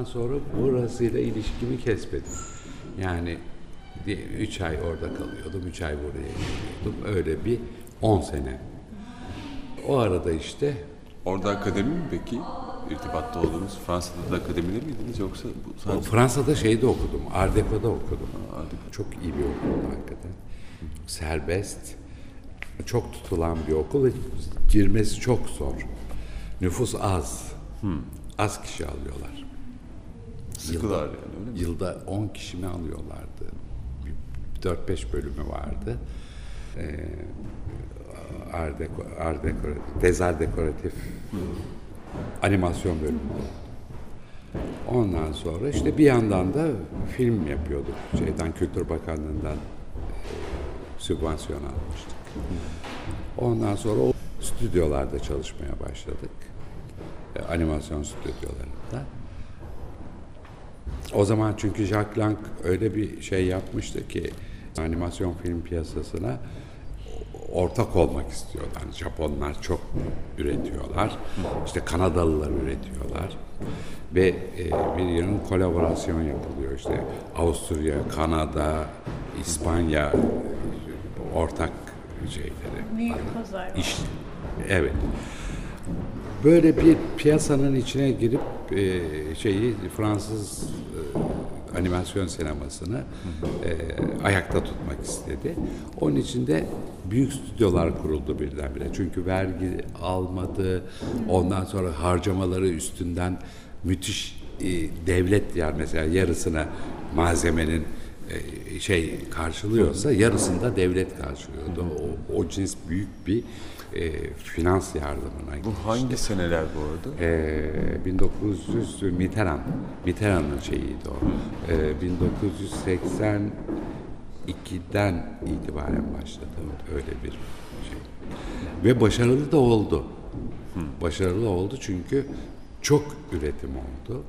Ondan sonra burasıyla ilişkimi kesmedim. Yani üç ay orada kalıyordum, üç ay buraya geliyordum. Öyle bir 10 sene. O arada işte Orada akademi mi peki? İrtibatta olduğunuz Fransa'da da akademide miydiniz yoksa bu sadece Fransa'da şeyde okudum, Art Deco'da okudum. Çok iyi bir okuldu hakikaten. Serbest, çok tutulan bir okul ve girmesi çok zor. Nüfus az. Az kişi alıyorlar. Sıkılar yani öyle mi? Yılda 10 kişi mi alıyorlardı? Bir 4-5 bölümü vardı. Ee, art deko, art dekora- dezar dekoratif animasyon bölümü. Ondan sonra işte bir yandan da film yapıyorduk. Şeyden Kültür Bakanlığı'ndan e, sübvansiyon almıştık. Ondan sonra o stüdyolarda çalışmaya başladık. E, animasyon stüdyolarında. O zaman çünkü Jacques Lang öyle bir şey yapmıştı ki animasyon film piyasasına ortak olmak istiyordu. Yani Japonlar çok üretiyorlar. İşte Kanadalılar üretiyorlar. Ve e, bir yılın kolaborasyon yapılıyor. İşte Avusturya, Kanada, İspanya ortak şeyleri. Büyük pazar. İş, evet. Böyle bir piyasanın içine girip e, şeyi Fransız animasyon sinemasını e, ayakta tutmak istedi. Onun için de büyük stüdyolar kuruldu birdenbire. Çünkü vergi almadı. Ondan sonra harcamaları üstünden müthiş e, devlet yani mesela yarısına malzemenin e, şey karşılıyorsa yarısında devlet karşılıyordu. O, o cins büyük bir e, finans yardımına Bu hangi seneler bu arada? e, 1900 Mitterrand, Mitterrand'ın şeyiydi o. E, 1982'den itibaren başladı öyle bir şey. Ve başarılı da oldu. Başarılı oldu çünkü çok üretim oldu.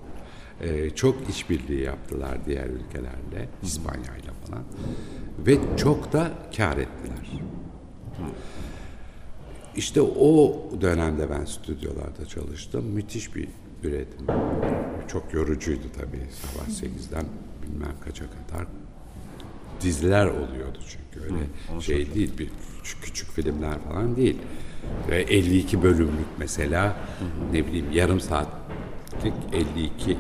E, çok işbirliği yaptılar diğer ülkelerle, İspanya'yla falan. Ve çok da kar ettiler. İşte o dönemde ben stüdyolarda çalıştım. Müthiş bir üretim. Çok yorucuydu tabii. Sabah 8'den bilmem kaça kadar diziler oluyordu çünkü öyle şey değil bir küçük, küçük filmler falan değil. Ve 52 bölümlük mesela ne bileyim yarım saatlik 52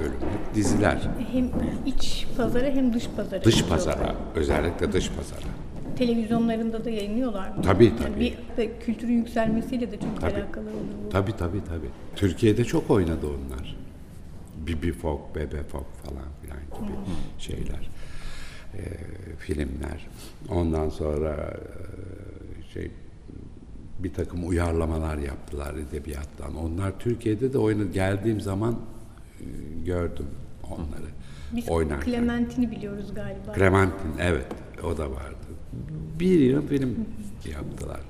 bölümlük diziler. Hem iç pazara hem dış pazara. Dış pazara, özellikle dış pazara. Televizyonlarında da yayınlıyorlar mı? Tabii, Yani tabii. bir de kültürün yükselmesiyle de çok Tabii. alakalı olur bu. Tabii tabii tabii. Türkiye'de çok oynadı onlar. Bibi Fok, Bebe Fok falan filan gibi şeyler. Ee, filmler. Ondan sonra e, şey bir takım uyarlamalar yaptılar edebiyattan. Onlar Türkiye'de de oynadı. Geldiğim zaman e, gördüm onları Biz oynarken. Clementine biliyoruz galiba. Clementine evet o da vardı. Bir yıl film yaptılar.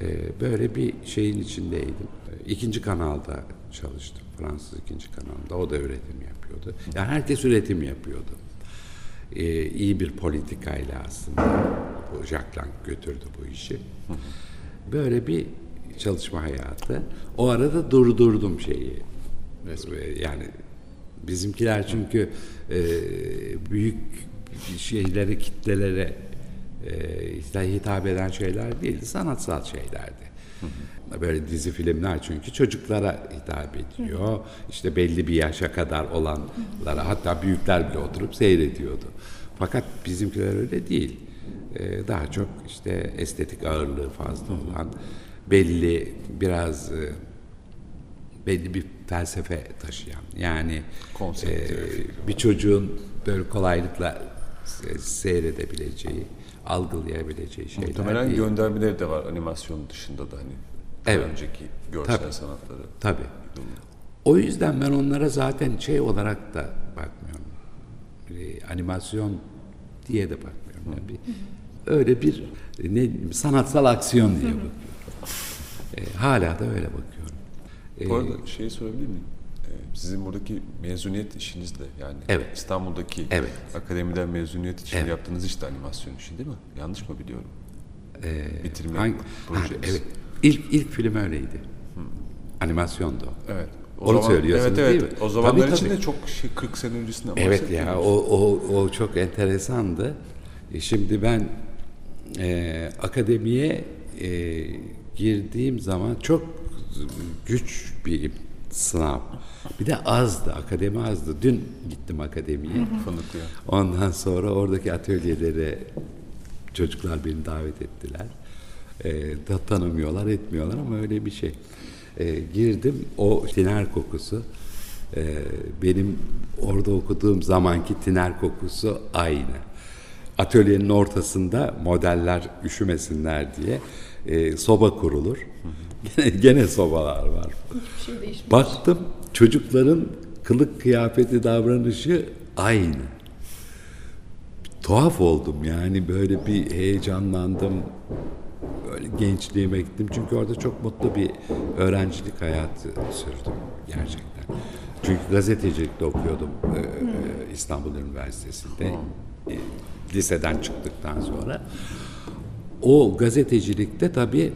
Ee, böyle bir şeyin içindeydim. İkinci kanalda çalıştım. Fransız ikinci kanalda. O da üretim yapıyordu. Yani herkes üretim yapıyordu. Ee, iyi bir politikayla aslında bu Jacques Lang götürdü bu işi. Böyle bir çalışma hayatı. O arada durdurdum şeyi. Yani bizimkiler çünkü e, büyük şeylere, kitlelere işte hitap eden şeyler değildi. Sanatsal şeylerdi. Böyle dizi filmler çünkü çocuklara hitap ediyor. İşte belli bir yaşa kadar olanlara hatta büyükler bile oturup seyrediyordu. Fakat bizimkiler öyle değil. E, daha çok işte estetik ağırlığı fazla olan belli biraz e, belli bir felsefe taşıyan yani e, bir çocuğun böyle kolaylıkla se- seyredebileceği, algılayabileceği şeyler Muhtemelen değil. göndermeleri de var animasyon dışında da hani Evet. önceki görsel Tabii. sanatları. Tabii. O yüzden ben onlara zaten şey olarak da bakmıyorum. Bir animasyon diye de bakmıyorum. Yani bir, öyle bir ne sanatsal aksiyon diye bakıyorum. E, hala da öyle bakıyorum. E, Bu arada şeyi sorabilir miyim? Ee, Sizin buradaki mezuniyet işiniz de yani Evet. İstanbul'daki Evet. akademiden mezuniyet için Evet. yaptığınız iş de animasyon işi değil mi? Yanlış mı biliyorum? e, Bitirme hangi- projeniz. Ha, evet. İlk, ilk film öyleydi. Animasyondu o. Evet. O Onu zaman- söylüyorsunuz evet, evet. değil mi? O zamanlar Tabii, için tabii. de çok şey 40 sene öncesinden Evet ya o, o, o çok enteresandı. E, Şimdi ben e, akademiye e, girdiğim zaman çok güç bir sınav. Bir de azdı, akademi azdı. Dün gittim akademiye. Ondan sonra oradaki atölyelere çocuklar beni davet ettiler. E, da tanımıyorlar, etmiyorlar ama öyle bir şey. E, girdim, o tiner kokusu e, benim orada okuduğum zamanki tiner kokusu aynı. Atölyenin ortasında modeller üşümesinler diye e, soba kurulur. Gene, gene sobalar var. Hiçbir şey. Baktım çocukların kılık kıyafeti davranışı aynı. Tuhaf oldum yani böyle bir heyecanlandım. Böyle gençliğime gittim çünkü orada çok mutlu bir öğrencilik hayatı sürdüm gerçekten. Çünkü gazetecilikte okuyordum e, e, İstanbul Üniversitesi'nde. E, liseden çıktıktan sonra. O gazetecilikte tabii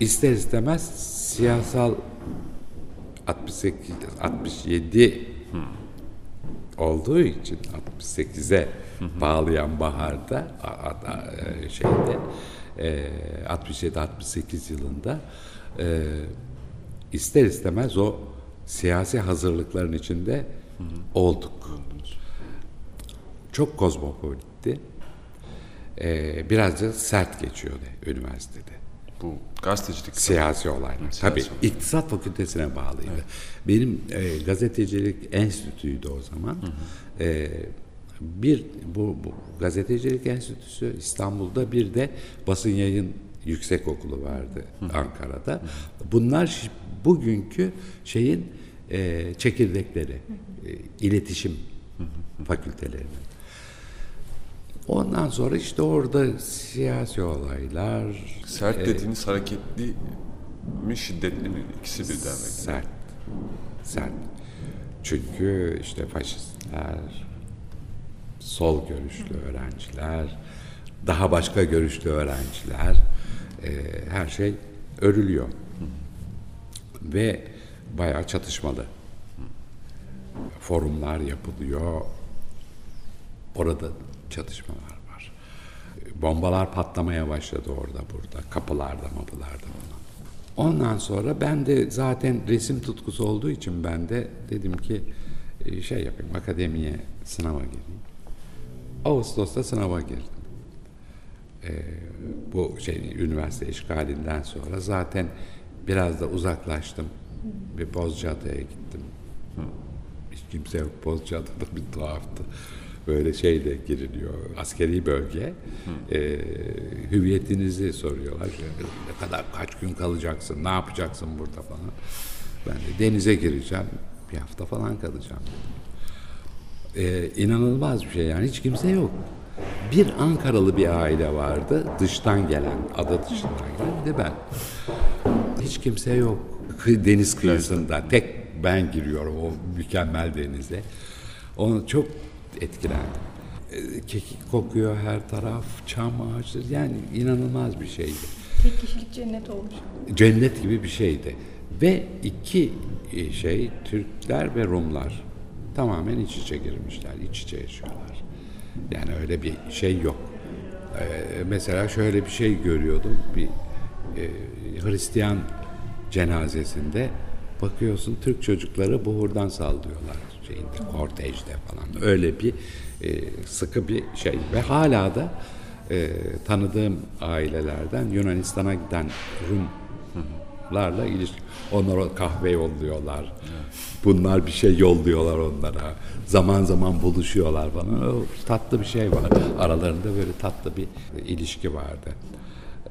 ister istemez siyasal 68 67 olduğu için 68'e bağlayan baharda e, şeyde 67 68 yılında e, ister istemez o siyasi hazırlıkların içinde olduk. Çok kozmopolitti. E, biraz da sert geçiyordu üniversitede Bu gazetecilik. siyasi olaylar. siyasi Tabii olaylar. iktisat fakültesine bağlıydı. Benim e, gazetecilik enstitüydü o zaman. E, bir bu, bu gazetecilik enstitüsü İstanbul'da bir de basın yayın yüksek okulu vardı Ankara'da. Bunlar şi- bugünkü şeyin e, çekirdekleri, e, iletişim fakültelerinin. Ondan sonra işte orada siyasi olaylar, Sert e, dediğiniz hareketli mi şiddetli mi? İkisi birden? Sert. Sert. Çünkü işte faşistler, sol görüşlü öğrenciler, daha başka görüşlü öğrenciler, e, her şey örülüyor. Ve bayağı çatışmalı. Forumlar yapılıyor. Orada çatışmalar var. Bombalar patlamaya başladı orada burada. Kapılarda mapılarda falan. Ondan sonra ben de zaten resim tutkusu olduğu için ben de dedim ki e, şey yapayım akademiye sınava gireyim. Ağustos'ta sınava girdim. Ee, bu şey üniversite işgalinden sonra zaten biraz da uzaklaştım. Bir Bozcaada'ya gittim. Hiç kimse yok Bozcaada'da bir tuhaftı. Böyle şeyle giriliyor. Askeri bölge. Ee, hüviyetinizi soruyorlar. Ne kadar kaç gün kalacaksın, ne yapacaksın burada falan. Ben de denize gireceğim. Bir hafta falan kalacağım. Ee, inanılmaz bir şey yani hiç kimse yok. Bir Ankaralı bir aile vardı dıştan gelen, ada dışından gelen bir de ben. Hiç kimse yok. Deniz kıyısında tek ben giriyorum o mükemmel denize. Onu çok etkilendim. Ee, Kekik kokuyor her taraf, çam ağaçları yani inanılmaz bir şeydi Tek kişilik cennet olmuş. cennet gibi bir şeydi. Ve iki e, şey Türkler ve Rumlar tamamen iç içe girmişler, iç içe yaşıyorlar. Yani öyle bir şey yok. Ee, mesela şöyle bir şey görüyordum bir e, Hristiyan cenazesinde bakıyorsun Türk çocukları buhurdan sallıyorlar şeyinde kortejde falan. Öyle bir e, sıkı bir şey. Ve hala da e, tanıdığım ailelerden Yunanistan'a giden Rumlarla ilişki. Onlara kahve yolluyorlar. Bunlar bir şey yolluyorlar onlara. Zaman zaman buluşuyorlar falan. O tatlı bir şey var. Aralarında böyle tatlı bir ilişki vardı.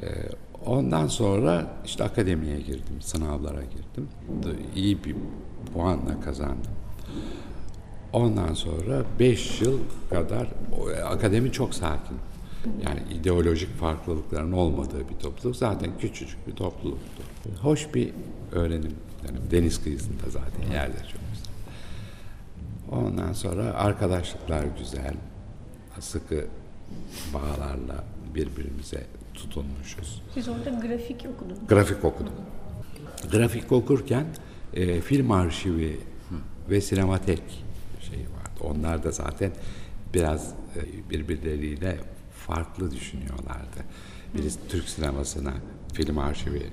E, Ondan sonra işte akademiye girdim, sınavlara girdim. İyi bir puanla kazandım. Ondan sonra 5 yıl kadar o, akademi çok sakin. Yani ideolojik farklılıkların olmadığı bir topluluk. Zaten küçücük bir topluluktu. Hoş bir öğrenim. Yani deniz kıyısında zaten yerde çok güzel. Ondan sonra arkadaşlıklar güzel. Sıkı bağlarla birbirimize tutunmuşuz. Siz orada grafik okudunuz. Grafik okudum. Grafik okurken e, film arşivi ve sinematek şeyi vardı. Onlar da zaten biraz e, birbirleriyle farklı düşünüyorlardı. Birisi Türk sinemasına, film arşivi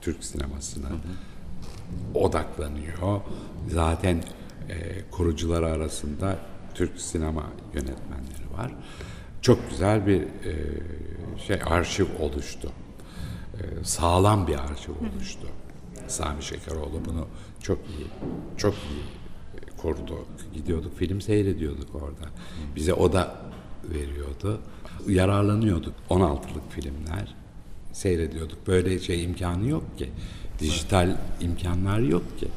Türk sinemasına odaklanıyor. Zaten e, kurucuları arasında Türk sinema yönetmenleri var. Çok güzel bir e, şey arşiv oluştu. E, sağlam bir arşiv oluştu. Sami Şekeroğlu bunu çok iyi, çok iyi e, kurdu. Gidiyorduk, film seyrediyorduk orada. Bize o da veriyordu. Yararlanıyorduk. 16'lık filmler seyrediyorduk. Böyle şey imkanı yok ki. Dijital imkanlar yok ki.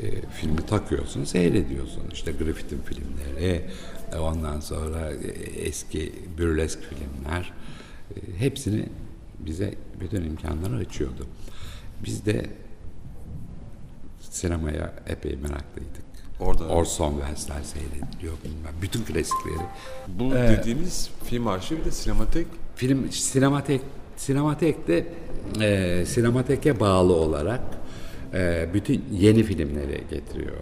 E, filmi takıyorsun, seyrediyorsun. İşte Griffith'in filmleri, e, ondan sonra e, eski bürlesk filmler. E, hepsini bize bütün imkanları açıyordu. Biz de sinemaya epey meraklıydık. Orada- Orson Welles'ler seyrediliyor bilmem. Bütün klasikleri. Bu dediğiniz film arşivi de sinematek Film sinematek sinematekte e, sinemateke bağlı olarak e, bütün yeni filmleri getiriyor.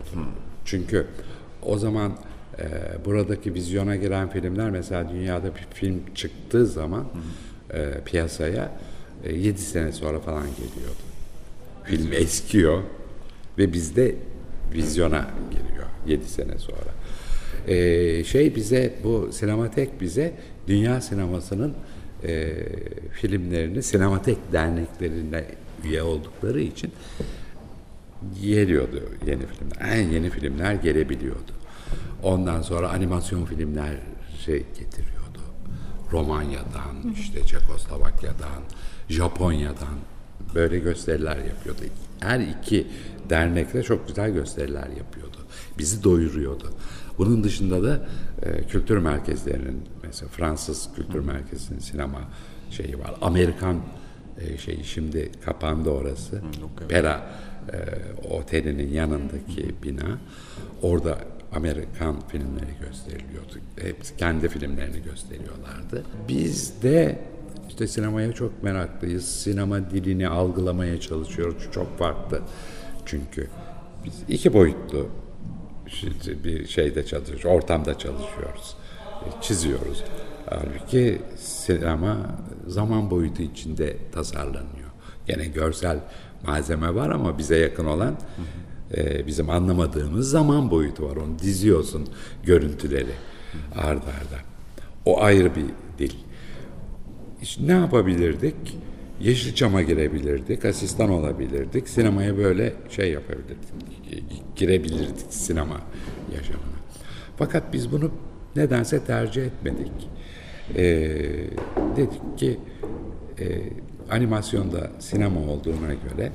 Çünkü o zaman e, buradaki vizyona giren filmler mesela dünyada bir film çıktığı zaman e, piyasaya 7 sene sonra falan geliyordu. Film eskiyor ve bizde vizyona giriyor 7 sene sonra. Ee, şey bize bu sinematek bize dünya sinemasının e, filmlerini sinematek derneklerine üye oldukları için geliyordu yeni filmler. En yeni filmler gelebiliyordu. Ondan sonra animasyon filmler şey getiriyordu. Romanya'dan, işte Çekoslovakya'dan, Japonya'dan böyle gösteriler yapıyordu. Her iki dernekte çok güzel gösteriler yapıyordu. Bizi doyuruyordu. Bunun dışında da e, kültür merkezlerinin mesela Fransız Kültür Merkezi'nin sinema şeyi var. Amerikan e, şeyi şimdi kapandı orası. Pera e, otelinin yanındaki bina. Orada Amerikan filmleri gösteriliyordu. Hepsi kendi filmlerini gösteriyorlardı. Biz de işte sinemaya çok meraklıyız. Sinema dilini algılamaya çalışıyoruz. Çok farklı. Çünkü biz iki boyutlu bir şeyde çalışıyoruz, ortamda çalışıyoruz. E, Çiziyoruz. Halbuki sinema zaman boyutu içinde tasarlanıyor. Gene görsel malzeme var ama bize yakın olan e, bizim anlamadığımız zaman boyutu var. Onu diziyorsun görüntüleri arda arda. O ayrı bir dil. İşte ne yapabilirdik? Yeşilçam'a girebilirdik, asistan olabilirdik, sinemaya böyle şey yapabilirdik, girebilirdik sinema yaşamına. Fakat biz bunu nedense tercih etmedik. Ee, dedik ki e, animasyonda sinema olduğuna göre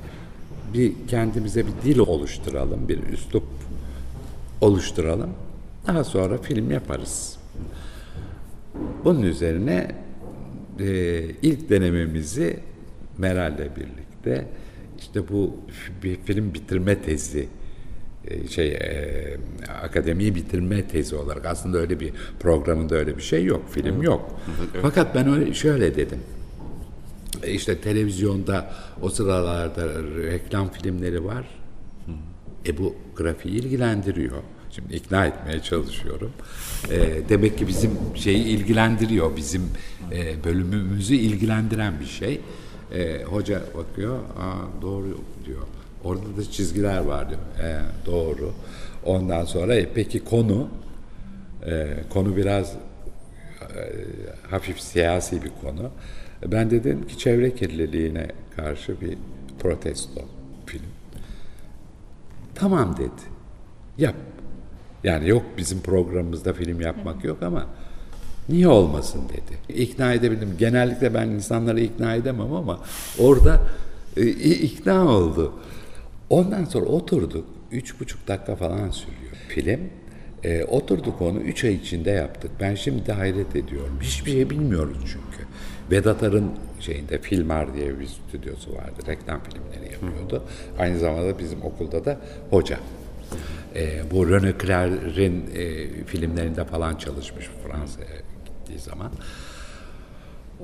bir kendimize bir dil oluşturalım, bir üslup oluşturalım. Daha sonra film yaparız. Bunun üzerine e, ilk denememizi Meral'le birlikte işte bu bir film bitirme tezi e, şey e, akademiyi bitirme tezi olarak aslında öyle bir programında öyle bir şey yok film yok. Fakat ben öyle şöyle dedim E, işte televizyonda o sıralarda reklam filmleri var. E bu grafiği ilgilendiriyor. Şimdi ikna etmeye çalışıyorum. E, demek ki bizim şeyi ilgilendiriyor. Bizim e, bölümümüzü ilgilendiren bir şey. E, hoca bakıyor, Aa, doğru diyor. Orada da çizgiler var diyor. E, doğru. Ondan sonra e, peki konu? E, konu biraz e, hafif siyasi bir konu. Ben dedim ki çevre kirliliğine karşı bir protesto film. Tamam dedi. Yap. Yani yok bizim programımızda film yapmak yok ama niye olmasın dedi. İkna edebildim. Genellikle ben insanları ikna edemem ama orada e, ikna oldu. Ondan sonra oturduk. Üç buçuk dakika falan sürüyor film. E, oturduk onu üç ay içinde yaptık. Ben şimdi hayret ediyorum. Hiçbir şey bilmiyoruz çünkü. Vedat Ar'ın şeyinde Filmar diye bir stüdyosu vardı. Reklam filmleri yapıyordu. Aynı zamanda bizim okulda da hoca. E, bu René Clair'in e, filmlerinde falan çalışmış Fransa'ya gittiği zaman.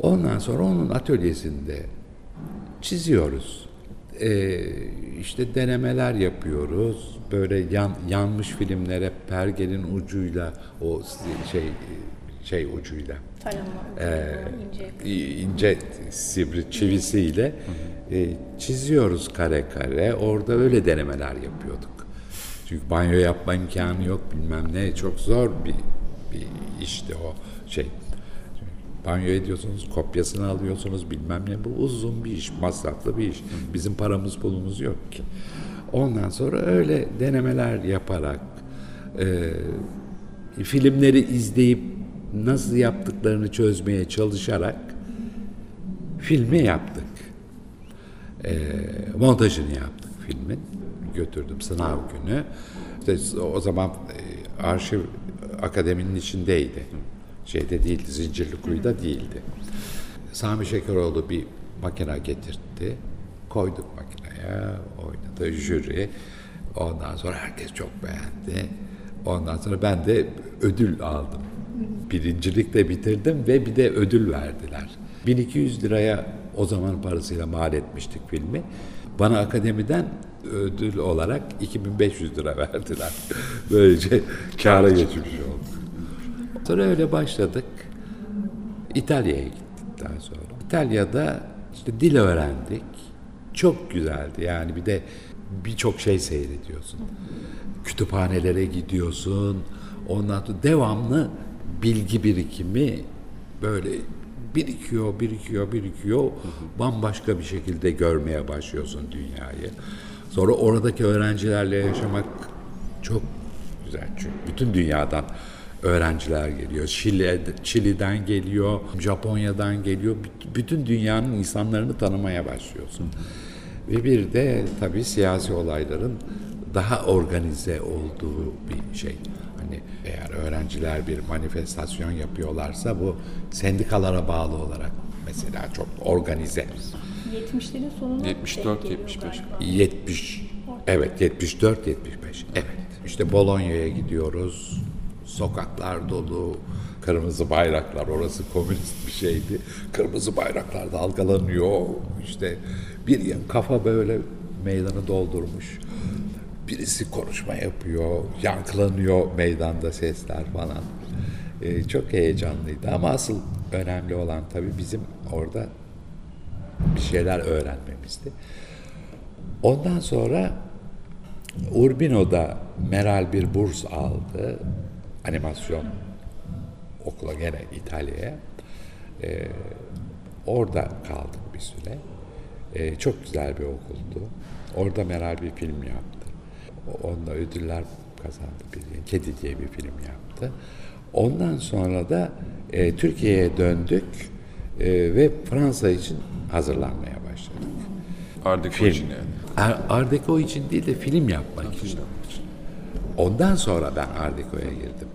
Ondan sonra onun atölyesinde çiziyoruz. e, işte denemeler yapıyoruz. Böyle yan, yanmış filmlere pergenin ucuyla o şey şey ucuyla Tarama, Ee, ince. ince sivri çivisiyle e, çiziyoruz kare kare. Orada öyle denemeler yapıyorduk. Çünkü banyo yapma imkanı yok bilmem ne. Çok zor bir, bir işti o şey. Banyo ediyorsunuz, kopyasını alıyorsunuz bilmem ne. Bu uzun bir iş, masraflı bir iş. Bizim paramız pulumuz yok ki. Ondan sonra öyle denemeler yaparak e, filmleri izleyip nasıl yaptıklarını çözmeye çalışarak filmi yaptık. E, montajını yaptık filmin. Götürdüm sınav günü. İşte o zaman e, arşiv akademinin içindeydi. Şeyde değildi, Zincirlikuyu'da değildi. Sami Şekeroğlu bir makine getirtti. Koyduk makineye, oynadı jüri. Ondan sonra herkes çok beğendi. Ondan sonra ben de ödül aldım. Birincilikle bitirdim ve bir de ödül verdiler. 1200 liraya o zaman parasıyla mal etmiştik filmi. Bana akademiden ödül olarak 2500 lira verdiler. Böylece kâra geçmiş olduk. Sonra öyle başladık. İtalya'ya gittik daha sonra. İtalya'da işte dil öğrendik. Çok güzeldi yani bir de birçok şey seyrediyorsun. Kütüphanelere gidiyorsun. Ondan sonra devamlı bilgi birikimi böyle birikiyor, birikiyor, birikiyor. Bambaşka bir şekilde görmeye başlıyorsun dünyayı. Sonra oradaki öğrencilerle yaşamak çok güzel çünkü bütün dünyadan öğrenciler geliyor. Şili, Çili'den geliyor, Japonya'dan geliyor. Büt- Bütün dünyanın insanlarını tanımaya başlıyorsun. Ve bir de tabii siyasi olayların daha organize olduğu bir şey. Hani eğer öğrenciler bir manifestasyon yapıyorlarsa bu sendikalara bağlı olarak mesela çok organize. 70'lerin sonuna 74, denk geliyor 75. galiba. 70 evet 74 75 evet. İşte Bolonya'ya gidiyoruz. Sokaklar dolu. Kırmızı bayraklar orası komünist bir şeydi. Kırmızı bayraklar dalgalanıyor. İşte bir yan kafa böyle meydanı doldurmuş. Birisi konuşma yapıyor yankılanıyor meydanda sesler falan. Ee, çok heyecanlıydı ama asıl önemli olan tabii bizim orada bir şeyler öğrenmemizdi. Ondan sonra Urbino'da Meral bir burs aldı. Animasyon okula gene İtalya'ya. Ee, orada kaldık bir süre. Ee, çok güzel bir okuldu. Orada Meral bir film yaptı. Onunla ödüller kazandı. Bir, Kedi diye bir film yaptı. Ondan sonra da e, Türkiye'ye döndük e, ve Fransa için hazırlanmaya başladık. Art Film. için yani. Ar- Art Deco için değil de film yapmak için. Ondan sonra ben Art Deco'ya girdim.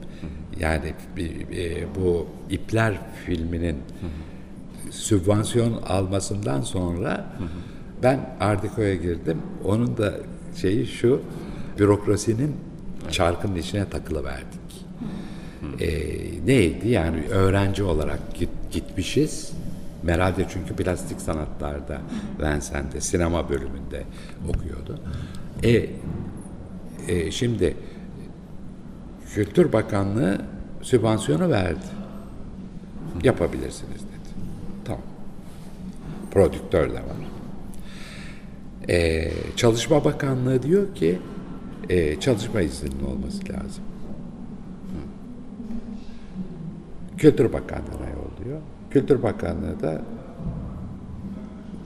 Yani bir- bu İpler filminin sübvansiyon almasından sonra ben Art Deco'ya girdim. Onun da şeyi şu, bürokrasinin çarkının içine takılıverdik. Ee, neydi yani öğrenci olarak git- gitmişiz. Meral de çünkü plastik sanatlarda Vincennes'te sinema bölümünde okuyordu. E, e, şimdi Kültür Bakanlığı sübvansiyonu verdi. Yapabilirsiniz dedi. Tamam. Prodüktör de var. E, Çalışma Bakanlığı diyor ki e, çalışma izninin olması lazım. Kültür Bakanlığı'na yolluyor. Kültür Bakanlığı da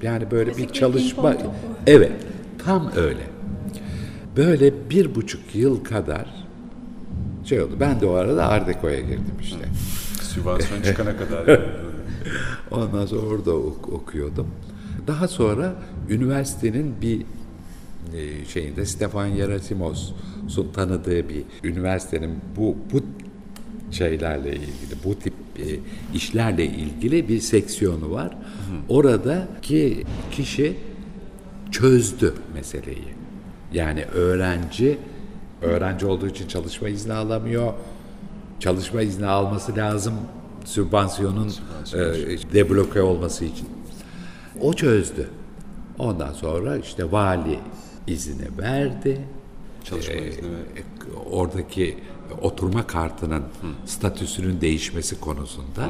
yani böyle bir Klasik bir çalışma... Evet, tam öyle. Böyle bir buçuk yıl kadar şey oldu. Ben de o arada Art Deco'ya girdim işte. Sübvansiyon çıkana kadar. Ondan sonra orada ok- okuyordum. Daha sonra üniversitenin bir e, şeyinde Stefan Yerasimos'un tanıdığı bir üniversitenin bu bu şeylerle ilgili, bu tip e, işlerle ilgili bir seksiyonu var. Oradaki kişi çözdü meseleyi. Yani öğrenci öğrenci olduğu için çalışma izni alamıyor. Çalışma izni alması lazım sübvansiyonun e, debloke olması için. O çözdü. Ondan sonra işte vali izni verdi. Çalışma Ee, izni ve oradaki oturma kartının statüsünün değişmesi konusunda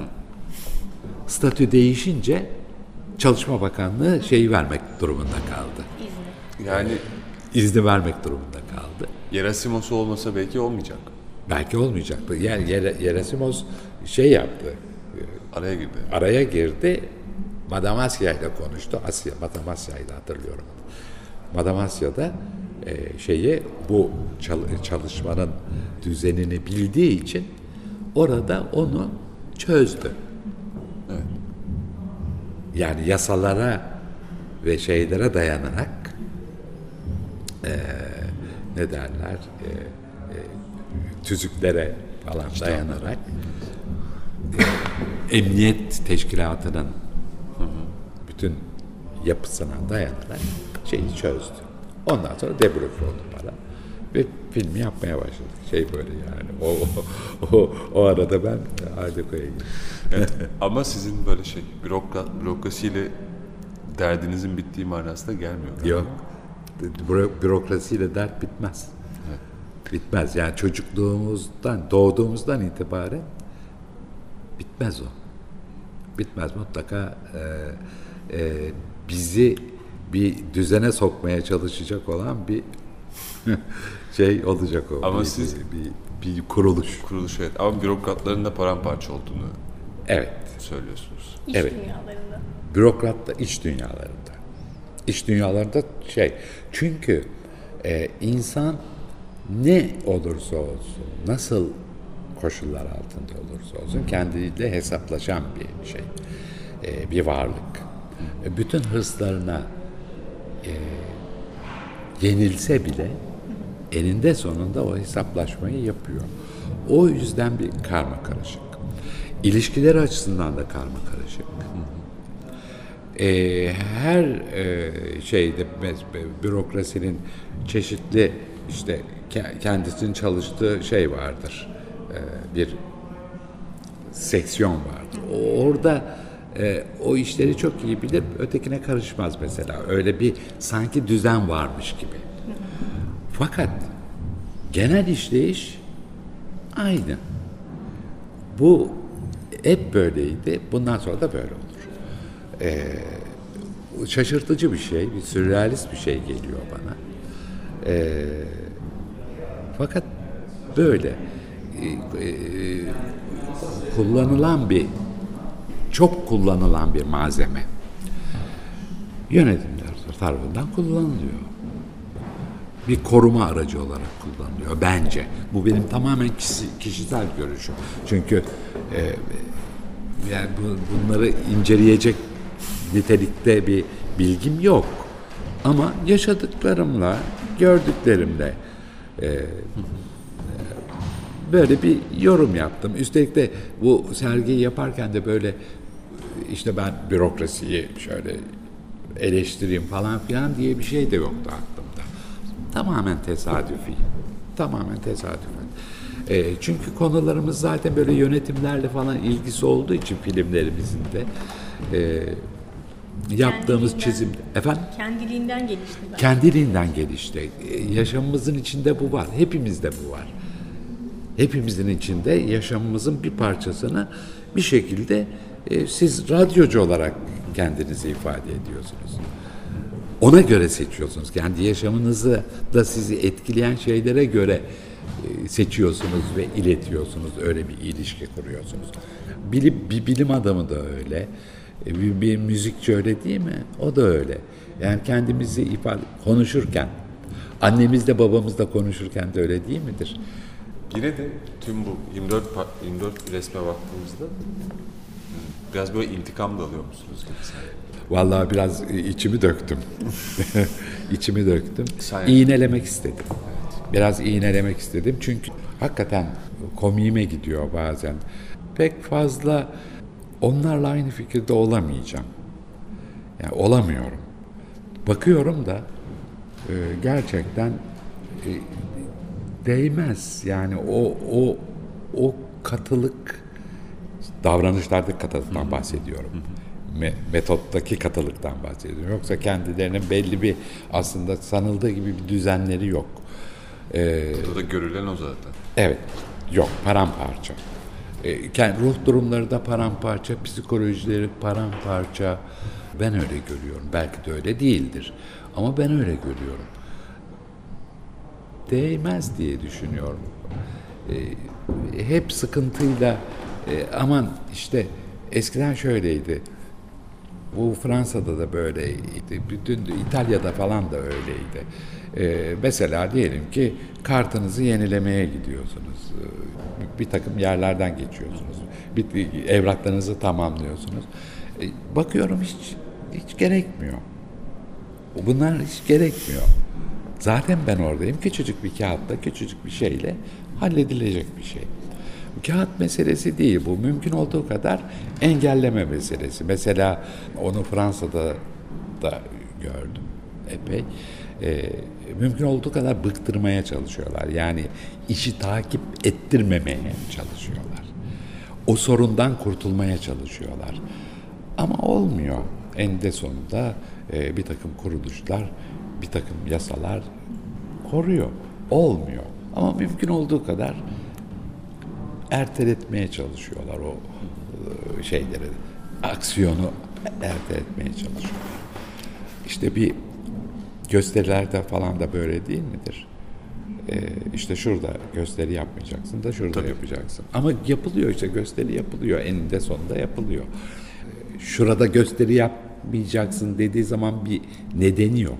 statü değişince Çalışma Bakanlığı şeyi vermek durumunda kaldı. İzni. yani İzni vermek durumunda kaldı. Yerasimos olmasa belki olmayacak. Belki olmayacaktı. Yani Yerasimos şey yaptı. Araya girdi. Araya girdi. Madame Asya ile konuştu. Asya, Madame Asya'yı da hatırlıyorum. Madame Asya'da e, şeyi bu çal- çalışmanın düzenini bildiği için orada onu çözdü. Evet. Yani yasalara ve şeylere dayanarak e, ne derler e, e, tüzüklere falan dayanarak e, emniyet teşkilatının bütün yapısına dayanarak şeyi çözdü. Ondan sonra deblok oldu para. Ve filmi yapmaya başladık. Şey böyle yani. O, o, o, o arada ben Aydoko'ya gittim. Evet. Ama sizin böyle şey bürokra, bürokrasiyle derdinizin bittiği manasında gelmiyor. galiba. Yok. Büro- Bürokrasiyle dert bitmez. Bitmez. Yani çocukluğumuzdan, doğduğumuzdan itibaren bitmez o. Bitmez. Mutlaka e, e, bizi bir düzene sokmaya çalışacak olan bir şey olacak o. Ama bir, siz- bir, bir kuruluş. Kuruluş evet ama bürokratların da paramparça olduğunu Evet. söylüyorsunuz. İş Evet. dünyalarında. Bürokrat da iç dünyalarında. İç dünyalarında şey çünkü e, insan ne olursa olsun, nasıl koşullar altında olursa olsun kendiyle hesaplaşan bir şey, e, bir varlık. E, bütün hırslarına e, yenilse bile eninde sonunda o hesaplaşmayı yapıyor. O yüzden bir karma karışık. İlişkiler açısından da karma karışık. Ee, her e, şeyde bürokrasinin çeşitli işte ke- kendisinin çalıştığı şey vardır. Ee, bir seksiyon vardır. Orada e, o işleri çok iyi bilir, ötekine karışmaz mesela. Öyle bir sanki düzen varmış gibi. Fakat genel işleyiş aynı. Bu hep böyleydi. Bundan sonra da böyle olur. Ee, şaşırtıcı bir şey, bir sürrealist bir şey geliyor bana. Ee, fakat böyle e, e, kullanılan bir çok kullanılan bir malzeme yönetimler tarafından kullanılıyor. Bir koruma aracı olarak kullanılıyor bence. Bu benim tamamen kişi- kişisel görüşüm. Çünkü e, yani bu, bunları inceleyecek nitelikte bir bilgim yok. Ama yaşadıklarımla, gördüklerimle e, böyle bir yorum yaptım. Üstelik de bu sergiyi yaparken de böyle işte ben bürokrasiyi şöyle eleştireyim falan filan diye bir şey de yoktu aklımda. Tamamen tesadüfi. Tamamen tesadüfen. E, çünkü konularımız zaten böyle yönetimlerle falan ilgisi olduğu için filmlerimizin de e, yaptığımız çizim efendim Kendiliğinden gelişti ben. kendiliğinden gelişti. E, Yaşamımızın içinde bu var. Hepimizde bu var. Hepimizin içinde yaşamımızın bir parçasını bir şekilde e, siz radyocu olarak kendinizi ifade ediyorsunuz. Ona göre seçiyorsunuz. Kendi yaşamınızı da sizi etkileyen şeylere göre e, seçiyorsunuz ve iletiyorsunuz. Öyle bir ilişki kuruyorsunuz. Bilim, bir bilim adamı da öyle. E, Bir, bir müzikçi öyle değil mi? O da öyle. Yani kendimizi ifade konuşurken, annemizle babamızla konuşurken de öyle değil midir? Yine de tüm bu 24 pa- 24 resme baktığımızda biraz böyle intikam da alıyor musunuz? Vallahi biraz e, içimi döktüm. içimi döktüm. Sen- İğnelemek istedim. Biraz iğnelemek istedim. Çünkü hakikaten komiğime gidiyor bazen. Pek fazla onlarla aynı fikirde olamayacağım. Yani olamıyorum. Bakıyorum da e, gerçekten e, değmez. Yani o o o katılık davranışlardaki katılıktan bahsediyorum. me- metottaki katılıktan bahsediyorum. Yoksa kendilerinin belli bir aslında sanıldığı gibi bir düzenleri yok. Ee, Burada da görülen o zaten. Evet, yok paramparça. E, kend- ruh durumları da paramparça, psikolojileri paramparça. Ben öyle görüyorum. Belki de öyle değildir. Ama ben öyle görüyorum. Değmez diye düşünüyorum. E, hep sıkıntıyla e, aman işte eskiden şöyleydi. Bu Fransa'da da böyleydi. Bütün İtalya'da falan da öyleydi. Ee, mesela diyelim ki kartınızı yenilemeye gidiyorsunuz. Ee, bir takım yerlerden geçiyorsunuz. Bir, evraklarınızı tamamlıyorsunuz. Ee, bakıyorum hiç hiç gerekmiyor. Bunlar hiç gerekmiyor. Zaten ben oradayım. Küçücük bir kağıtla, küçücük bir şeyle halledilecek bir şey. Kağıt meselesi değil bu. Mümkün olduğu kadar engelleme meselesi. Mesela onu Fransa'da da gördüm epey. Ee, mümkün olduğu kadar bıktırmaya çalışıyorlar. Yani işi takip ettirmemeye çalışıyorlar. O sorundan kurtulmaya çalışıyorlar. Ama olmuyor. Eninde sonunda e, bir takım kuruluşlar, bir takım yasalar koruyor. Olmuyor. Ama mümkün olduğu kadar erteletmeye çalışıyorlar o e, şeyleri. Aksiyonu erteletmeye çalışıyorlar. İşte bir gösterilerde falan da böyle değil midir? Ee, işte şurada gösteri yapmayacaksın da şurada yapacaksın. Ama yapılıyor işte gösteri yapılıyor. Eninde sonunda yapılıyor. Ee, Şurada gösteri yapmayacaksın dediği zaman bir nedeni yok.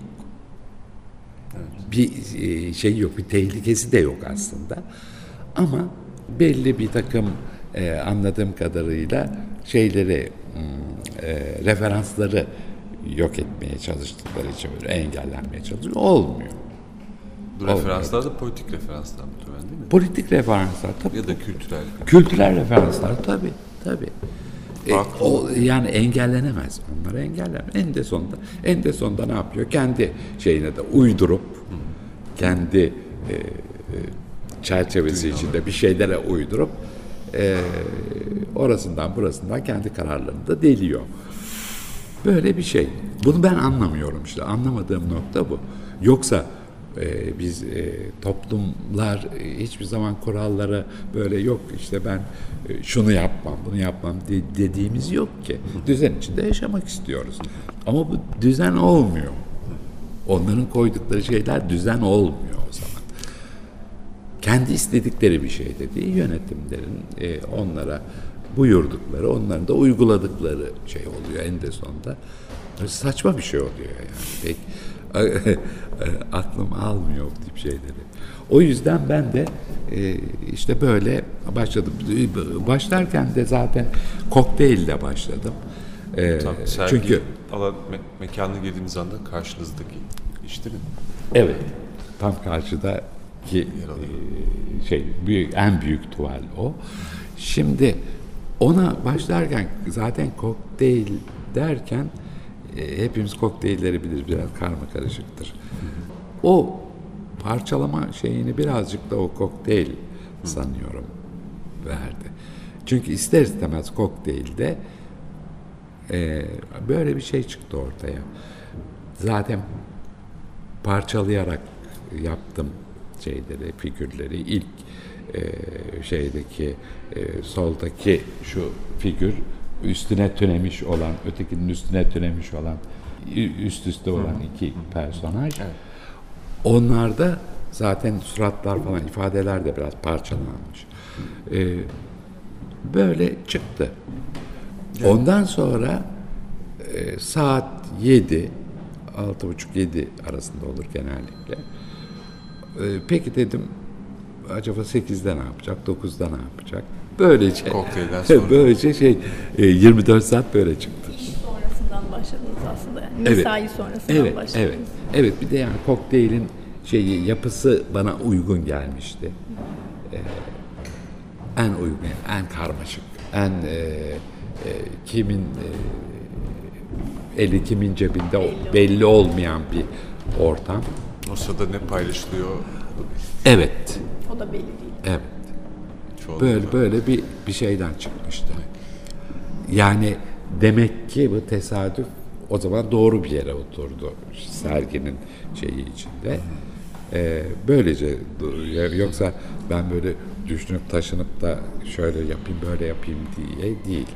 Bir e, şey yok, bir tehlikesi de yok aslında. Ama belli bir takım e, anladığım kadarıyla şeyleri, hmm, e, referansları yok etmeye çalıştıkları için böyle engellenmeye çalışıyor. Olmuyor. Bu referanslar da politik referanslar muhtemelen değil mi? Politik referanslar tabii. Ya da kültürel. Kültürel referanslar tabii. Tabii. E, o yani engellenemez. Onları engellenemez. En de sonunda en de sonunda ne yapıyor? Kendi şeyine de uydurup kendi e, çerçevesi içinde bir şeylere uydurup e, orasından burasından kendi kararlarını da deliyor. Böyle bir şey. Bunu ben anlamıyorum işte. Anlamadığım nokta bu. Yoksa e, biz e, toplumlar e, hiçbir zaman kurallara böyle yok işte ben e, şunu yapmam, bunu yapmam de- dediğimiz yok ki. Düzen içinde yaşamak istiyoruz. Ama bu düzen olmuyor. Onların koydukları şeyler düzen olmuyor. Kendi istedikleri bir şey de değil, yönetimlerin e, onlara buyurdukları, onların da uyguladıkları şey oluyor en de sonunda. Saçma bir şey oluyor yani. Pek aklım almıyor bu tip şeyleri. O yüzden ben de e, işte böyle başladım. Başlarken de zaten kokteyle başladım. E, Tabii, sergi çünkü alan, me- mekanına girdiğiniz anda karşınızdaki iş değil mi? Evet. Tam karşıdaki e, şey büyük en büyük tuval o. Şimdi ona başlarken zaten kokteyl derken e, hepimiz kokteylleri biliriz biraz karma karışıktır. O parçalama şeyini birazcık da o kokteyl sanıyorum verdi. Çünkü ister istemez kokteylde e, böyle bir şey çıktı ortaya. Zaten parçalayarak yaptım şeyleri, figürleri. İlk e, şeydeki e, soldaki şu figür üstüne tünemiş olan, ötekinin üstüne tünemiş olan, üst üste olan iki personaj. Onlarda zaten suratlar falan, ifadeler de biraz parçalanmış. E, böyle çıktı. Ondan sonra e, saat 7, altı buçuk yedi arasında olur genellikle. E, peki dedim acaba 8'de ne yapacak, 9'da ne yapacak? Böylece, Kokteylden sonra. böylece şey e, 24 saat böyle çıktı. Sonrasından başladınız aslında yani. Evet. Mesai sonrasından Evet, başladınız. evet. Evet bir de yani kokteylin şeyi yapısı bana uygun gelmişti. Ee, en uygun, en karmaşık, en e, e, kimin e, eli kimin cebinde o- belli olmayan bir ortam. O sırada ne paylaşılıyor? Evet, O da belli değil. Evet. Böyle böyle bir bir şeyden çıkmıştı. Yani Demek ki bu tesadüf o zaman doğru bir yere oturdu serginin şeyi içinde. Ee, böylece yoksa ben böyle düşünüp taşınıp da şöyle yapayım böyle yapayım diye değil.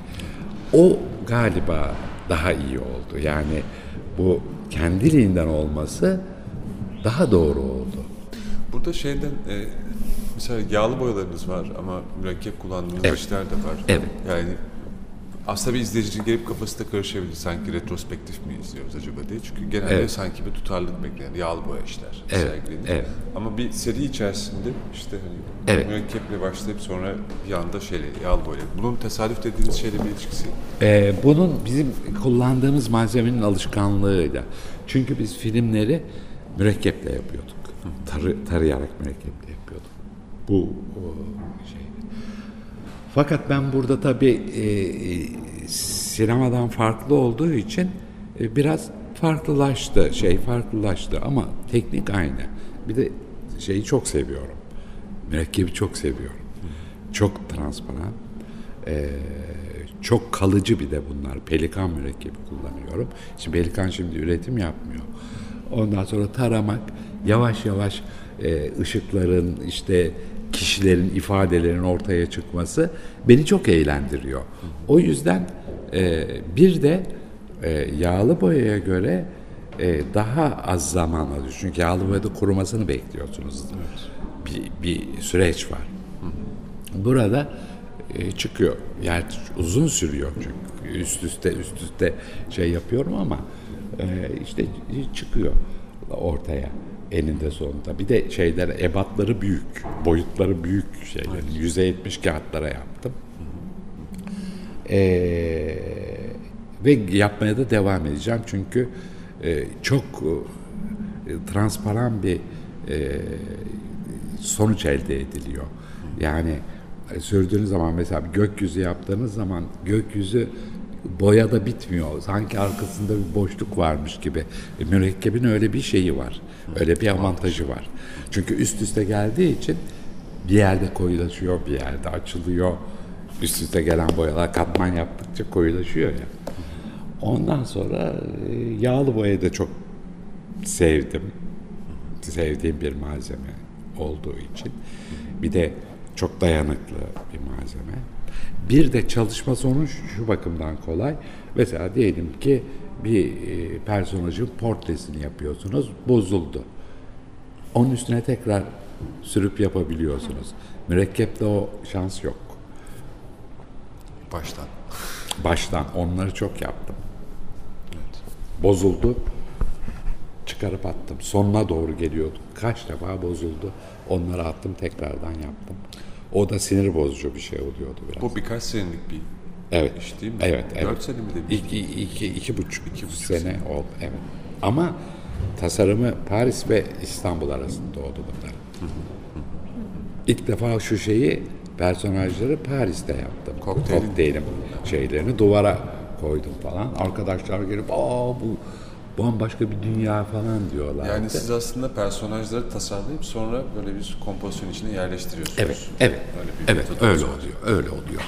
O galiba daha iyi oldu. Yani bu kendiliğinden olması daha doğru oldu. Burada şeyden e, mesela yağlı boyalarınız var ama mürekkep kullandığınız Evet. işler de var. Evet. Yani aslında bir izleyicinin gelip kafası da karışabilir. Sanki retrospektif mi izliyoruz acaba diye. Çünkü genelde Evet. sanki bir tutarlılık beklenir. Yağlı boya işler Evet, sergilenir. evet. Ama bir seri içerisinde işte hani Evet. mürekkeple başlayıp sonra bir anda şeyle yağlı boya. Bunun tesadüf dediğiniz şeyle bir ilişkisi Ee, bunun bizim kullandığımız malzemenin alışkanlığıyla. Çünkü biz filmleri mürekkeple yapıyorduk. Tarı, tarayarak mürekkeple yapıyorduk. Bu şey. Fakat ben burada tabii e, e, sinemadan farklı olduğu için e, biraz farklılaştı. Şey farklılaştı ama teknik aynı. Bir de şeyi çok seviyorum. Mürekkebi çok seviyorum. Çok transparan. Ee, çok kalıcı bir de bunlar. Pelikan mürekkebi kullanıyorum. Şimdi Pelikan şimdi üretim yapmıyor. Ondan sonra taramak, yavaş yavaş e, ışıkların işte kişilerin ifadelerinin ortaya çıkması beni çok eğlendiriyor. O yüzden e, bir de e, yağlı boyaya göre e, daha az zaman alıyor. Çünkü yağlı boyada kurumasını bekliyorsunuz. Bir, bir süreç var. Burada e, çıkıyor. Yani uzun sürüyor çünkü üst üste üst üste şey yapıyorum ama e, işte çıkıyor ortaya eninde sonunda. Bir de şeyler ebatları büyük, boyutları büyük şeyler. Yüze yetmiş kağıtlara yaptım. E, ve yapmaya da devam edeceğim çünkü e, çok e, transparan bir e, sonuç elde ediliyor. Yani e, sürdüğünüz zaman mesela gökyüzü yaptığınız zaman gökyüzü boyada bitmiyor. Sanki arkasında bir boşluk varmış gibi. E, mürekkebin öyle bir şeyi var. Öyle bir avantajı var. Çünkü üst üste geldiği için bir yerde koyulaşıyor, bir yerde açılıyor. Üst üste gelen boyalar katman yaptıkça koyulaşıyor ya. Ondan sonra e, yağlı boyayı da çok sevdim. Sevdiğim bir malzeme olduğu için. Bir de çok dayanıklı bir malzeme. Bir de çalışma sonuç şu bakımdan kolay. Mesela diyelim ki bir e, personajın portresini yapıyorsunuz, bozuldu. Onun üstüne tekrar sürüp yapabiliyorsunuz. Mürekkepte o şans yok. baştan. Baştan onları çok yaptım. Bozuldu. Çıkarıp attım. Sonuna doğru geliyordu. Kaç defa bozuldu. Onları attım tekrardan yaptım. O da sinir bozucu bir şey oluyordu biraz. Bu birkaç senelik bir evet. iş değil mi? Evet, evet. Dört sene mi demiştin? İki, iki, iki buçuk, sene oldu. Evet. Ama tasarımı Paris ve İstanbul arasında oldu bunlar. İlk defa şu şeyi personajları Paris'te yaptım. Kokteylin. Kokteylim şeylerini duvara koydum falan. Arkadaşlar gelip aa bu bambaşka bir dünya falan diyorlar. Yani siz aslında personajları tasarlayıp sonra böyle bir kompozisyon içine yerleştiriyorsunuz. Evet, evet. Öyle bir evet, metodunuz öyle oluyor. Öyle oluyor.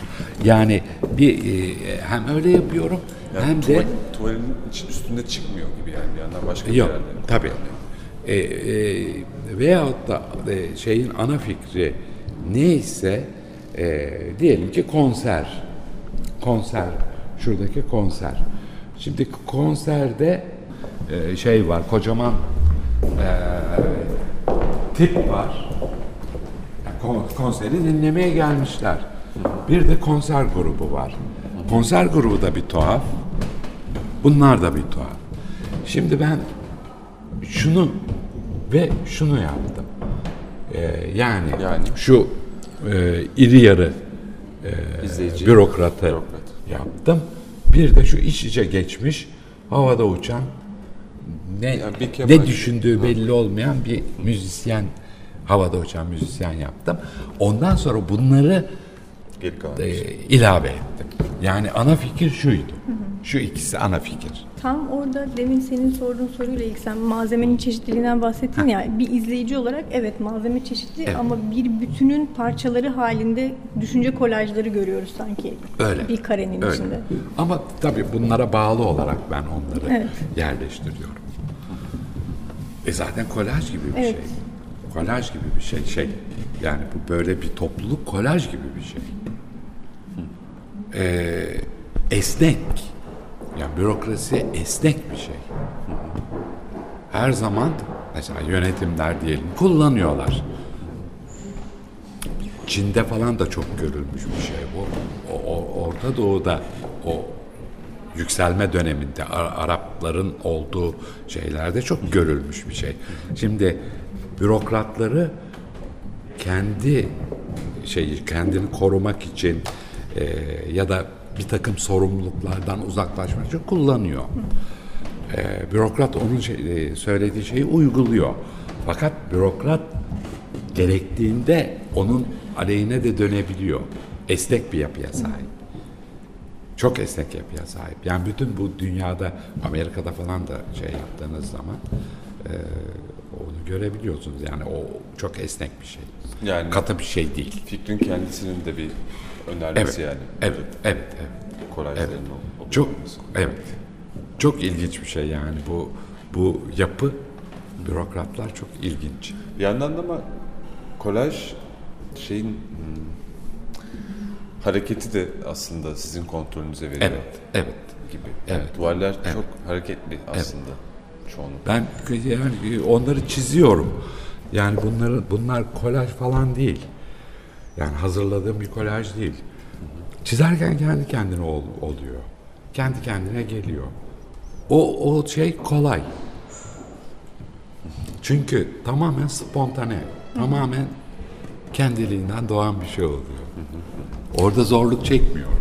Yani bir e, hem öyle yapıyorum Yani hem de tuval, tuvalin için üstünde çıkmıyor gibi yani bir yandan başka bir Yok, yerde. tabii. E, e, veyahut da e, şeyin ana fikri neyse e, diyelim ki konser. Konser. Şuradaki konser. Şimdi konserde e, şey var, kocaman e, tip var. Yani konseri dinlemeye gelmişler. Bir de konser grubu var. Konser grubu da bir tuhaf. Bunlar da bir tuhaf. Şimdi ben şunu ve şunu yaptım. Ee, yani, Yani? şu e, iri yarı İzleyici. bürokratı Bürokrat. yaptım. Bir de şu iç içe geçmiş havada uçan ne Yani ne düşündüğü belli olmayan bir müzisyen havada uçan müzisyen yaptım. Ondan sonra bunları e, ilave ettim. Yani ana fikir şuydu. Şu ikisi ana fikir. Tam orada demin senin sorduğun soruyla ilgili sen malzemenin çeşitliliğinden bahsettin ya bir izleyici olarak evet malzeme çeşitli Evet. ama bir bütünün parçaları halinde düşünce kolajları görüyoruz sanki Öyle. bir karenin Öyle. içinde. Ama tabii bunlara bağlı olarak ben onları Evet. yerleştiriyorum. E zaten kolaj gibi bir Evet. şey. Kolaj gibi bir şey. Şey yani bu böyle bir topluluk kolaj gibi bir şey. Ee, esnek. Yani bürokrasi esnek bir şey. Her zaman mesela yönetimler diyelim kullanıyorlar. Çin'de falan da çok görülmüş bir şey bu. O, o- Orta Doğu'da o yükselme döneminde Ar- Arapların olduğu şeylerde çok görülmüş bir şey. Şimdi bürokratları kendi şeyi kendini korumak için e, ya da bir takım sorumluluklardan uzaklaşmak için kullanıyor. E, bürokrat onun şey- e, söylediği şeyi uyguluyor. Fakat bürokrat gerektiğinde onun aleyhine de dönebiliyor. Esnek bir yapıya sahip. Çok esnek yapıya sahip. Yani bütün bu dünyada, Amerika'da falan da şey yaptığınız zaman e, onu görebiliyorsunuz. Yani o çok esnek bir şey. Yani Katı bir şey değil. fikrin kendisinin de bir Evet. önermesi yani. Evet, evet, evet. Kolajların Evet. Çok evet. Çok ilginç bir şey yani bu bu yapı bürokratlar çok ilginç. Bir yandan da ama kolaj şeyin hmm, hareketi de aslında sizin kontrolünüze veriyor Evet, evet. gibi. Evet. Duvarlar çok hareketli aslında çoğunlukla. Ben yani onları çiziyorum. Yani bunları bunlar kolaj falan değil. Yani hazırladığım bir kolaj değil. Çizerken kendi kendine ol- oluyor. Kendi kendine geliyor. O o şey kolay. Çünkü tamamen spontane, tamamen kendiliğinden doğan bir şey oluyor. Orada zorluk çekmiyorum.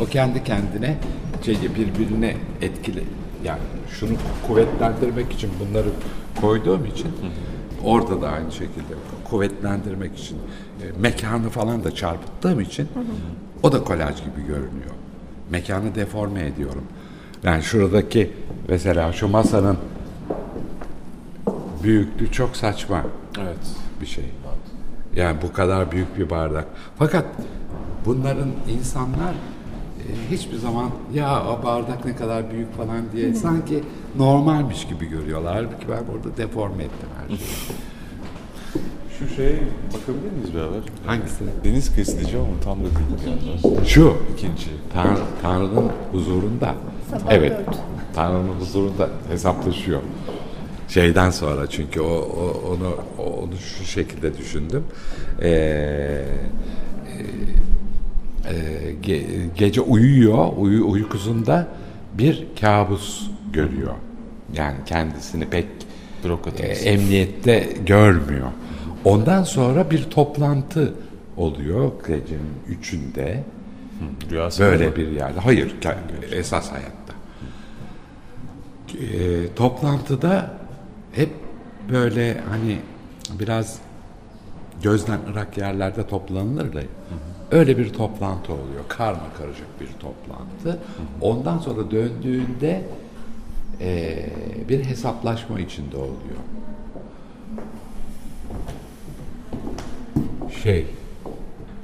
O kendi kendine şey birbirine etkili yani şunu kuvvetlendirmek için bunları koyduğum için orada da aynı şekilde kuvvetlendirmek için e, mekanı falan da çarpıttığım için o da kolaj gibi görünüyor. Mekanı deforme ediyorum. Yani şuradaki mesela şu masanın büyüklüğü çok saçma Evet. bir şey. Yani bu kadar büyük bir bardak. Fakat bunların insanlar hiçbir zaman ya o bardak ne kadar büyük falan diye sanki normalmiş gibi görüyorlar. Halbuki ben burada deforme ettim her şeyi. Şu şeye bakabilir miyiz beraber? Hangisi? Deniz kıyısı diyeceğim ama tam da değil yandan. Şu. İkinci. Tan- Tanrı'nın huzurunda. Sabah evet. dört. Tanrı'nın huzurunda hesaplaşıyor. Şeyden sonra çünkü o, o- onu o- onu şu şekilde düşündüm. Ee, e, ge- gece uyuyor, uyu, uykusunda bir kabus görüyor. Yani kendisini pek e, emniyette görmüyor. Ondan sonra bir toplantı oluyor gecenin üçünde. Rüyası Böyle mı? bir yerde. Hayır, esas hayatta. E, toplantıda hep böyle hani biraz gözden ırak yerlerde toplanılır da öyle bir toplantı oluyor. Karma karışık bir toplantı. Ondan sonra döndüğünde e, bir hesaplaşma içinde oluyor. Şey,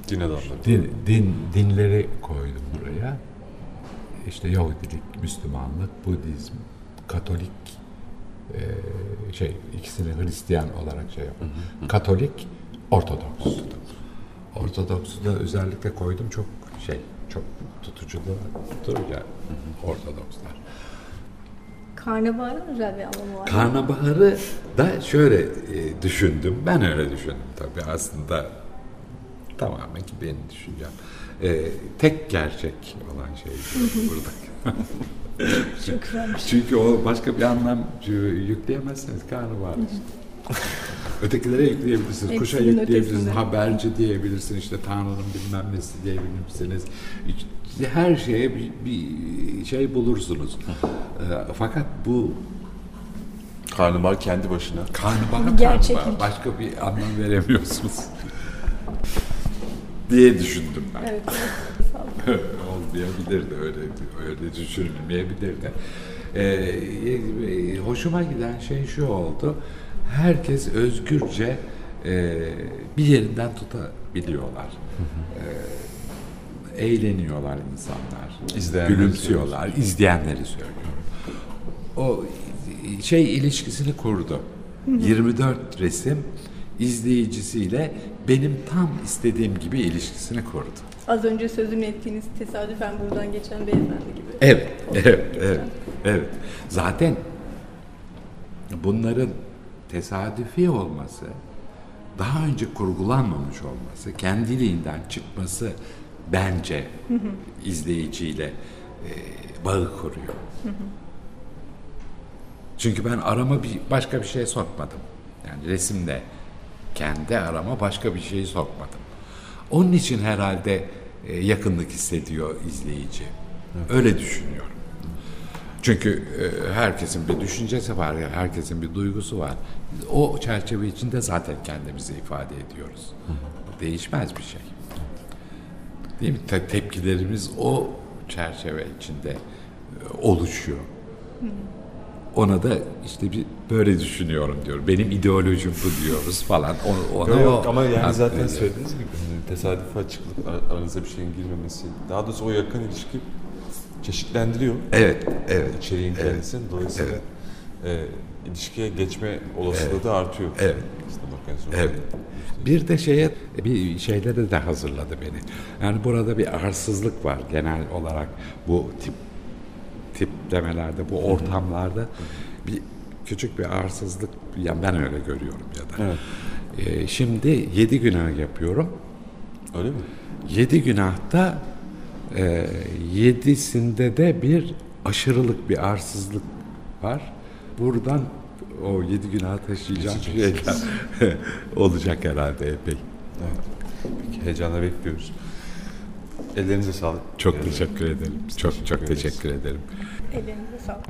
Din adamları. din, din dinleri koydum buraya. İşte Yahudilik, Müslümanlık, Budizm, Katolik e, şey ikisini Hristiyan olarak şey yapın. Katolik, Ortodoks. Ortodoks'u da özellikle koydum çok şey çok tutucudur ya Ortodokslar. Karnabaharın özel bir anlamı var. Karnabaharı da şöyle e, düşündüm. Ben öyle düşündüm tabii aslında tamamen ki benim düşüncem. E, tek gerçek olan şey burada. Çünkü o başka bir anlam yükleyemezseniz karnabahar. Ötekilere yükleyebilirsiniz. Kuşa Hepsinin yükleyebilirsiniz. ötesinde. Haberci diyebilirsin. işte Tanrı'nın bilmem nesi diyebilirsiniz. İşte her şeye bir, bir şey bulursunuz. E, fakat bu Karnabahar kendi başına. Karnabahar Gerçeklik. karnabahar. Başka bir anlam veremiyorsunuz. diye düşündüm ben. Evet. Sağ ol. Oldu. olmayabilir de öyle öyle düşünülmeyebilir de. Ee, e, hoşuma giden şey şu oldu. Herkes özgürce e, bir yerinden tutabiliyorlar. Ee, eğleniyorlar insanlar. İzleyenleri gülümsüyorlar. izleyenleri söylüyorum. O şey ilişkisini kurdu. 24 resim izleyicisiyle benim tam istediğim gibi ilişkisini kurdu. Az önce sözünü ettiğiniz tesadüfen buradan geçen beyefendi gibi. Evet, evet, evet, evet. Zaten bunların tesadüfi olması, daha önce kurgulanmamış olması, kendiliğinden çıkması bence izleyiciyle e, bağı kuruyor. Çünkü ben arama bir başka bir şey sokmadım. Yani resimde kendi arama başka bir şeyi sokmadım. Onun için herhalde e, yakınlık hissediyor izleyici. Öyle düşünüyorum. Çünkü e, herkesin bir düşüncesi var, herkesin bir duygusu var. O çerçeve içinde zaten kendimizi ifade ediyoruz. Değişmez bir şey. Değil mi? Te- tepkilerimiz o çerçeve içinde e, oluşuyor. Ona da işte bir böyle düşünüyorum diyor. Benim ideolojim bu diyoruz falan. O- Ona, Yok, o- ama yani zaten öyle. söylediğiniz gibi hani tesadüf açıklık ar- aranıza bir şeyin girmemesi. Daha doğrusu o yakın ilişki çeşitlendiriyor Evet, evet. içeriğin kendisini. Dolayısıyla e, ilişkiye geçme olasılığı da artıyor. Evet. Evet. Bir de şeye bir şeylere de hazırladı beni. Yani burada bir arsızlık var genel olarak bu tip tiplemelerde, bu ortamlarda bir küçük bir arsızlık ya ben öyle görüyorum ya da. Evet. Ee, şimdi yedi günah yapıyorum. Öyle mi? Yedi günahta e, yedisinde de bir aşırılık, bir arsızlık var. Buradan o yedi günah taşıyacağım şeyler olacak herhalde epey. Evet. Peki heyecanla bekliyoruz. Ellerinize sağlık. Çok teşekkür ederim. Çok çok teşekkür ederim. Ellerinize sağlık.